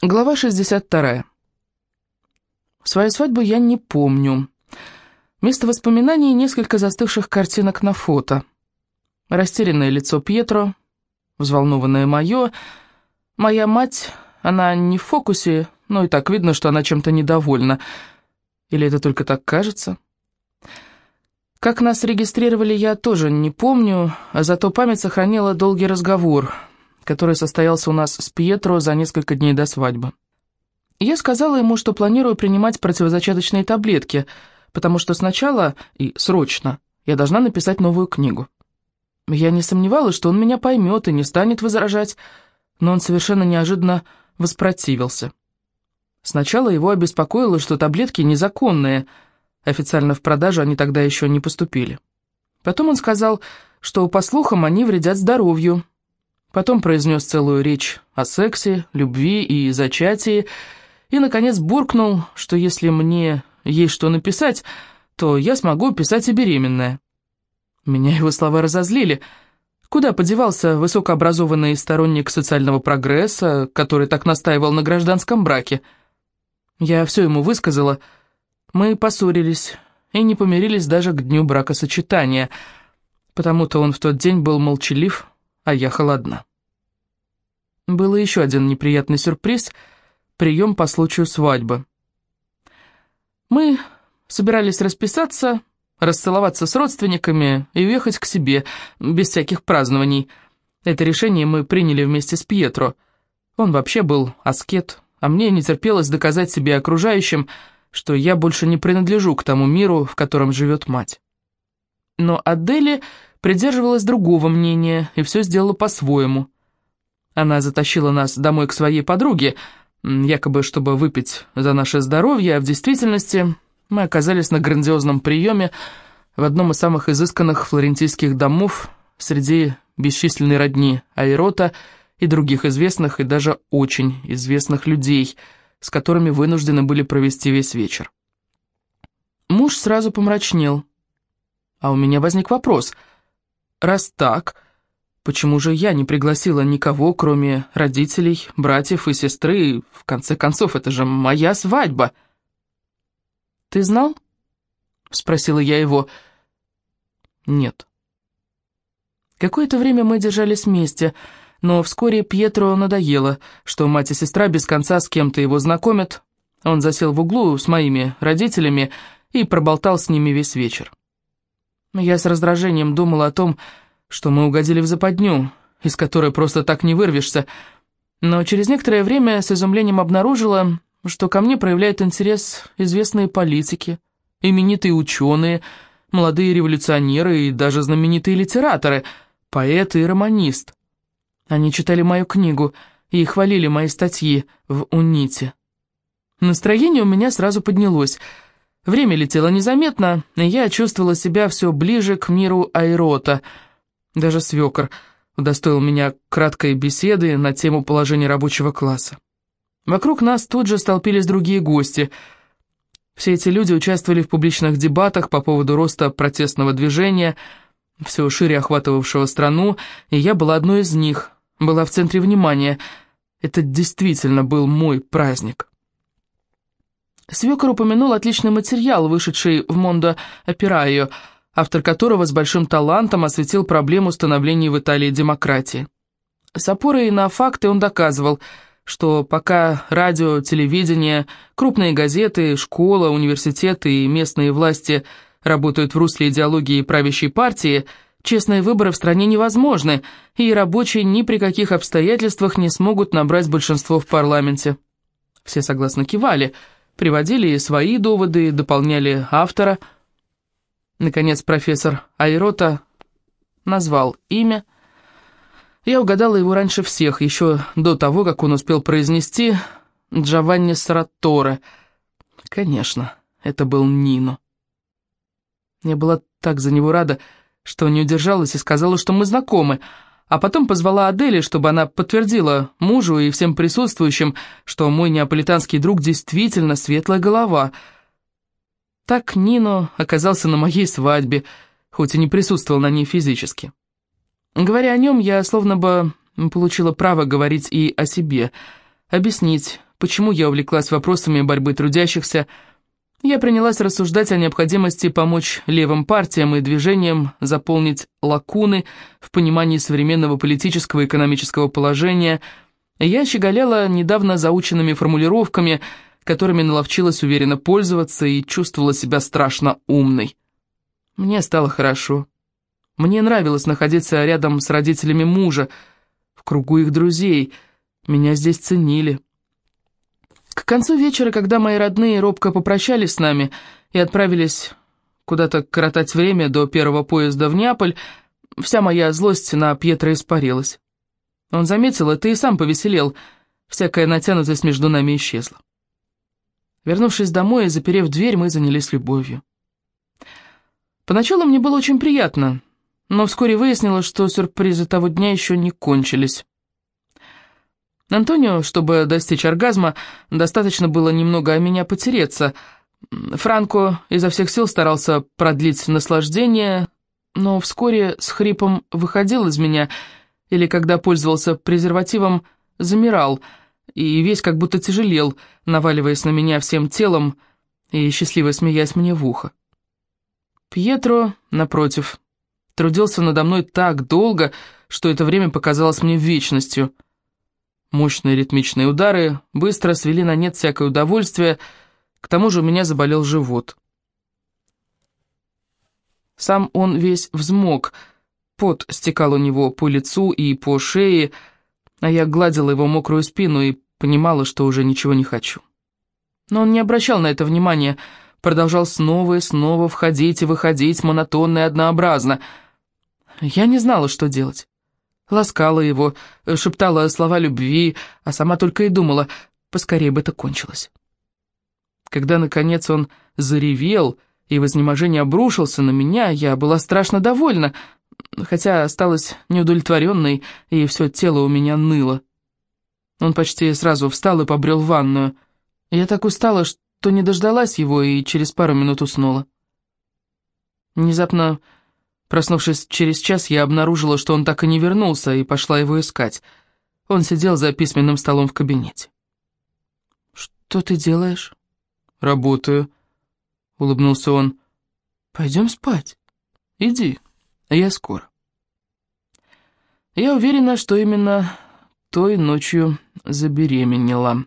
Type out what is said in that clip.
Глава 62. Свою свадьбу я не помню. Место воспоминаний — несколько застывших картинок на фото. Растерянное лицо Пьетро, взволнованное мое. Моя мать, она не в фокусе, но и так видно, что она чем-то недовольна. Или это только так кажется? Как нас регистрировали, я тоже не помню, а зато память сохранила долгий разговор — который состоялся у нас с Пьетро за несколько дней до свадьбы. Я сказала ему, что планирую принимать противозачаточные таблетки, потому что сначала и срочно я должна написать новую книгу. Я не сомневалась, что он меня поймет и не станет возражать, но он совершенно неожиданно воспротивился. Сначала его обеспокоило, что таблетки незаконные, официально в продажу они тогда еще не поступили. Потом он сказал, что, по слухам, они вредят здоровью, Потом произнес целую речь о сексе, любви и зачатии, и, наконец, буркнул, что если мне есть что написать, то я смогу писать и беременная. Меня его слова разозлили. Куда подевался высокообразованный сторонник социального прогресса, который так настаивал на гражданском браке? Я все ему высказала. Мы поссорились и не помирились даже к дню бракосочетания, потому-то он в тот день был молчалив, а я холодна. Был еще один неприятный сюрприз — прием по случаю свадьбы. Мы собирались расписаться, расцеловаться с родственниками и уехать к себе, без всяких празднований. Это решение мы приняли вместе с Пьетро. Он вообще был аскет, а мне не терпелось доказать себе окружающим, что я больше не принадлежу к тому миру, в котором живет мать. Но Адели придерживалась другого мнения и все сделала по-своему. Она затащила нас домой к своей подруге, якобы чтобы выпить за наше здоровье, а в действительности мы оказались на грандиозном приеме в одном из самых изысканных флорентийских домов среди бесчисленной родни Айрота и других известных и даже очень известных людей, с которыми вынуждены были провести весь вечер. Муж сразу помрачнел. А у меня возник вопрос — Раз так, почему же я не пригласила никого, кроме родителей, братьев и сестры? В конце концов, это же моя свадьба. «Ты знал?» — спросила я его. «Нет». Какое-то время мы держались вместе, но вскоре Пьетро надоело, что мать и сестра без конца с кем-то его знакомят. Он засел в углу с моими родителями и проболтал с ними весь вечер. Я с раздражением думала о том, что мы угодили в западню, из которой просто так не вырвешься, но через некоторое время с изумлением обнаружила, что ко мне проявляют интерес известные политики, именитые ученые, молодые революционеры и даже знаменитые литераторы, поэты и романист. Они читали мою книгу и хвалили мои статьи в «Уните». Настроение у меня сразу поднялось – Время летело незаметно, и я чувствовала себя все ближе к миру Айрота. Даже свекор удостоил меня краткой беседы на тему положения рабочего класса. Вокруг нас тут же столпились другие гости. Все эти люди участвовали в публичных дебатах по поводу роста протестного движения, все шире охватывавшего страну, и я была одной из них, была в центре внимания. Это действительно был мой праздник. Свекор упомянул отличный материал, вышедший в Мондо Операйо, автор которого с большим талантом осветил проблему становления в Италии демократии. С опорой на факты он доказывал, что пока радио, телевидение, крупные газеты, школа, университеты и местные власти работают в русле идеологии правящей партии, честные выборы в стране невозможны, и рабочие ни при каких обстоятельствах не смогут набрать большинство в парламенте. Все согласно кивали – приводили свои доводы, дополняли автора. Наконец профессор Айрота назвал имя. Я угадала его раньше всех, еще до того, как он успел произнести Джованни Сараторе. Конечно, это был Нино. Я была так за него рада, что не удержалась и сказала, что мы знакомы, а потом позвала Адели, чтобы она подтвердила мужу и всем присутствующим, что мой неаполитанский друг действительно светлая голова. Так Нино оказался на моей свадьбе, хоть и не присутствовал на ней физически. Говоря о нем, я словно бы получила право говорить и о себе, объяснить, почему я увлеклась вопросами борьбы трудящихся, я принялась рассуждать о необходимости помочь левым партиям и движениям заполнить лакуны в понимании современного политического и экономического положения. Я щеголяла недавно заученными формулировками, которыми наловчилась уверенно пользоваться и чувствовала себя страшно умной. Мне стало хорошо. Мне нравилось находиться рядом с родителями мужа, в кругу их друзей. Меня здесь ценили. К концу вечера, когда мои родные робко попрощались с нами и отправились куда-то коротать время до первого поезда в Неаполь, вся моя злость на Пьетро испарилась. Он заметил это и сам повеселел, всякая натянутость между нами исчезла. Вернувшись домой и заперев дверь, мы занялись любовью. Поначалу мне было очень приятно, но вскоре выяснилось, что сюрпризы того дня еще не кончились. Антонио, чтобы достичь оргазма, достаточно было немного о меня потереться. Франко изо всех сил старался продлить наслаждение, но вскоре с хрипом выходил из меня, или когда пользовался презервативом, замирал, и весь как будто тяжелел, наваливаясь на меня всем телом и счастливо смеясь мне в ухо. Пьетро, напротив, трудился надо мной так долго, что это время показалось мне вечностью — Мощные ритмичные удары быстро свели на нет всякое удовольствие, к тому же у меня заболел живот. Сам он весь взмок, пот стекал у него по лицу и по шее, а я гладила его мокрую спину и понимала, что уже ничего не хочу. Но он не обращал на это внимания, продолжал снова и снова входить и выходить монотонно и однообразно. Я не знала, что делать ласкала его, э, шептала слова любви, а сама только и думала, поскорее бы это кончилось. Когда, наконец, он заревел и в изнеможении обрушился на меня, я была страшно довольна, хотя осталась неудовлетворенной, и все тело у меня ныло. Он почти сразу встал и побрел в ванную. Я так устала, что не дождалась его и через пару минут уснула. Внезапно Проснувшись через час, я обнаружила, что он так и не вернулся, и пошла его искать. Он сидел за письменным столом в кабинете. «Что ты делаешь?» «Работаю», — улыбнулся он. «Пойдем спать. Иди, я скоро». Я уверена, что именно той ночью забеременела.